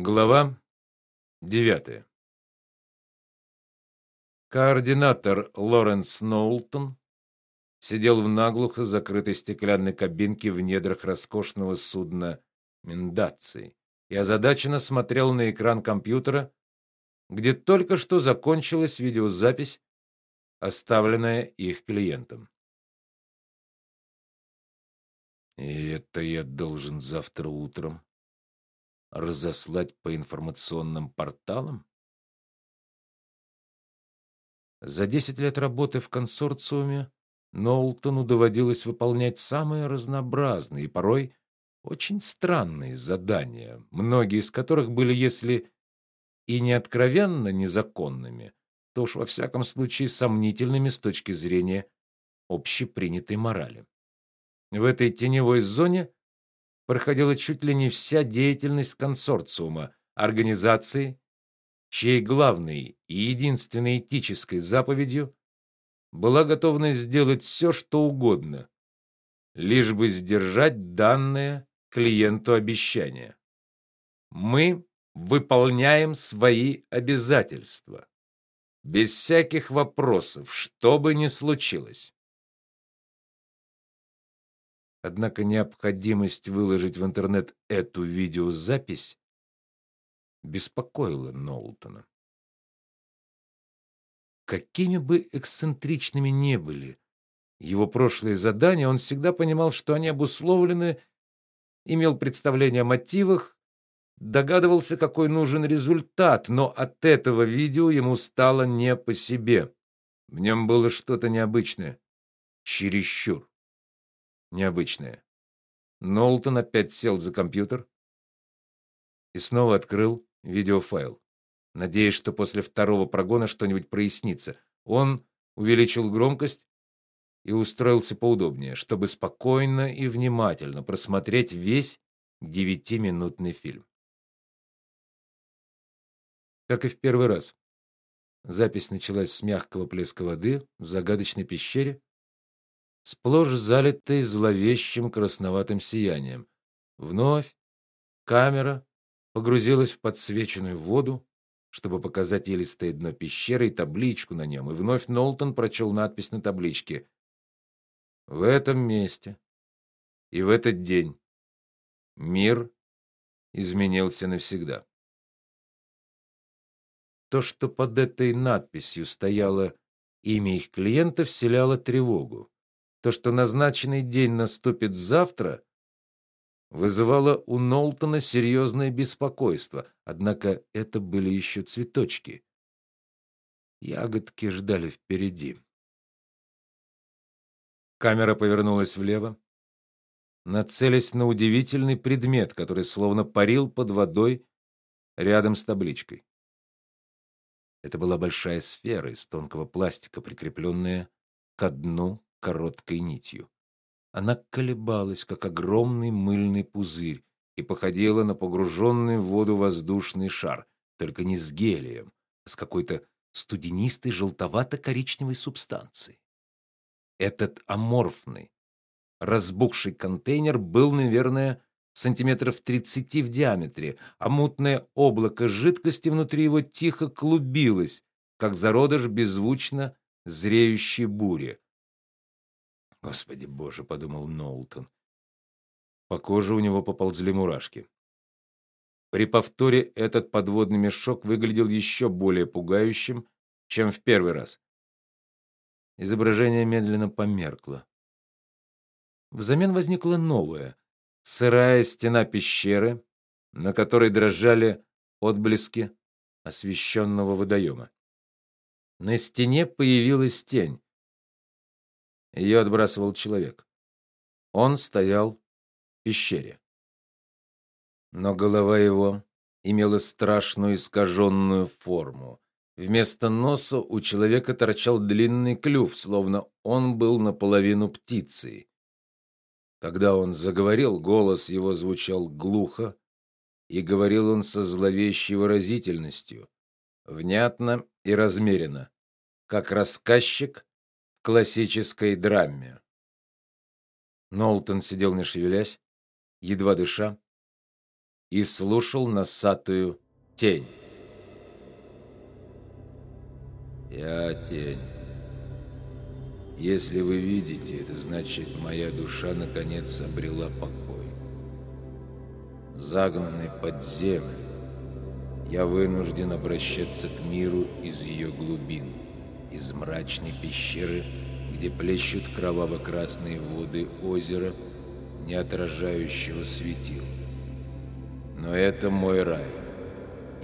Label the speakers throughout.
Speaker 1: Глава 9. Координатор Лоренс Ноултон сидел в наглухо закрытой стеклянной кабинке в недрах роскошного судна Мендаций и озадаченно смотрел на экран компьютера, где только что закончилась видеозапись, оставленная их клиентом. И это я должен завтра утром разослать по информационным порталам? За 10 лет работы в консорциуме Нолтону доводилось выполнять самые разнообразные и порой очень странные задания, многие из которых были, если и не откровенно незаконными, то уж во всяком случае сомнительными с точки зрения общепринятой морали. В этой теневой зоне проходила чуть ли не вся деятельность консорциума, организации, чьей главной и единственной этической заповедью была готовность сделать все, что угодно, лишь бы сдержать данное клиенту обещание. Мы выполняем свои обязательства без всяких вопросов, что бы ни случилось. Однако необходимость выложить в интернет эту видеозапись беспокоила Ноултона. Какими бы эксцентричными ни были его прошлые задания, он всегда понимал, что они обусловлены, имел представление о мотивах, догадывался, какой нужен результат, но от этого видео ему стало не по себе. В нем было что-то необычное, чересчур необычное. Нолтон опять сел за компьютер и снова открыл видеофайл, надеясь, что после второго прогона что-нибудь прояснится. Он увеличил громкость и устроился поудобнее, чтобы спокойно и внимательно просмотреть весь девятиминутный фильм. Как и в первый раз. Запись началась с мягкого плеска воды в загадочной пещере, сплошь залитой зловещим красноватым сиянием. Вновь камера погрузилась в подсвеченную воду, чтобы показать елистое дно пещеры и табличку на нем, и вновь Нолтон прочел надпись на табличке: В этом месте и в этот день мир изменился навсегда. То, что под этой надписью стояло имя их клиента, вселяло тревогу. То, что назначенный день наступит завтра, вызывало у Нолтона серьезное беспокойство. Однако это были еще цветочки. Ягодки ждали впереди. Камера повернулась влево, нацелясь на удивительный предмет, который словно парил под водой рядом с табличкой. Это была большая сфера из тонкого пластика, прикрепленная к дну короткой нитью. Она колебалась, как огромный мыльный пузырь, и походила на погруженный в воду воздушный шар, только не с гелием, а с какой-то студенистой желтовато-коричневой субстанцией. Этот аморфный, разбухший контейнер был, наверное, сантиметров 30 в диаметре, а мутное облако жидкости внутри его тихо клубилось, как зародыш беззвучно зреющей бури. Господи Боже, подумал Ноултон. По коже у него поползли мурашки. При повторе этот подводный мешок выглядел еще более пугающим, чем в первый раз. Изображение медленно померкло. Взамен возникла новая, сырая стена пещеры, на которой дрожали отблески освещенного водоема. На стене появилась тень. Ее отбрасывал человек. Он стоял в пещере. Но голова его имела страшную искаженную форму. Вместо носа у человека торчал длинный клюв, словно он был наполовину птицей. Когда он заговорил, голос его звучал глухо, и говорил он со зловещей выразительностью, внятно и размеренно, как рассказчик классической драме. Нолтон сидел не шевелясь, едва дыша, и слушал носатую тень. Я тень. Если вы видите, это значит, моя душа наконец обрела покой. Загнанный под землю, я вынужден обращаться к миру из ее глубин, из мрачной пещеры, где плещут кроваво-красные воды озера, не отражающего светил. Но это мой рай,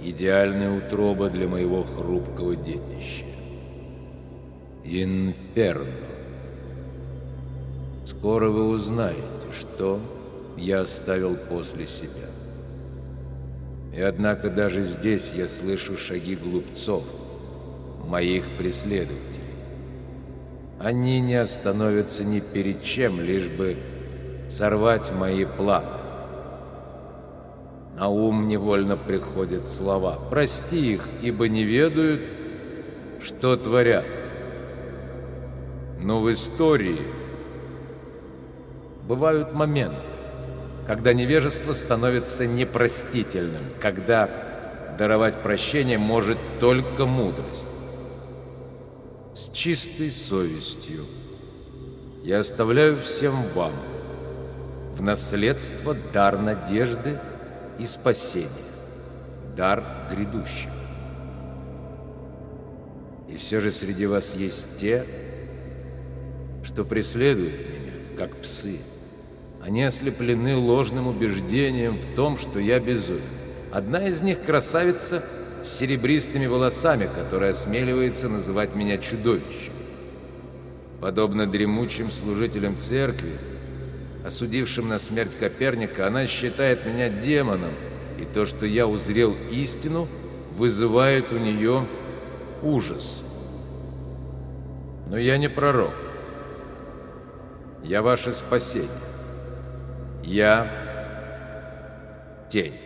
Speaker 1: идеальная утроба для моего хрупкого детища. Инферно. Скоро вы узнаете, что я оставил после себя. И однако даже здесь я слышу шаги глупцов, моих преследователей. Они не остановятся ни перед чем, лишь бы сорвать мои планы. На ум невольно приходят слова «Прости их, ибо не ведают, что творят». Но в истории бывают моменты, когда невежество становится непростительным, когда даровать прощение может только мудрость. Чистой совестью я оставляю всем вам в наследство дар надежды и спасения, дар грядущего. И все же среди вас есть те, что преследуют меня, как псы. Они ослеплены ложным убеждением в том, что я безумен. Одна из них красавица с серебристыми волосами, которая осмеливается называть меня чудовищем. Подобно дремучим служителям церкви, осудившим на смерть Коперника, она считает меня демоном, и то, что я узрел истину, вызывает у нее ужас. Но я не пророк. Я ваше спасение. Я тень.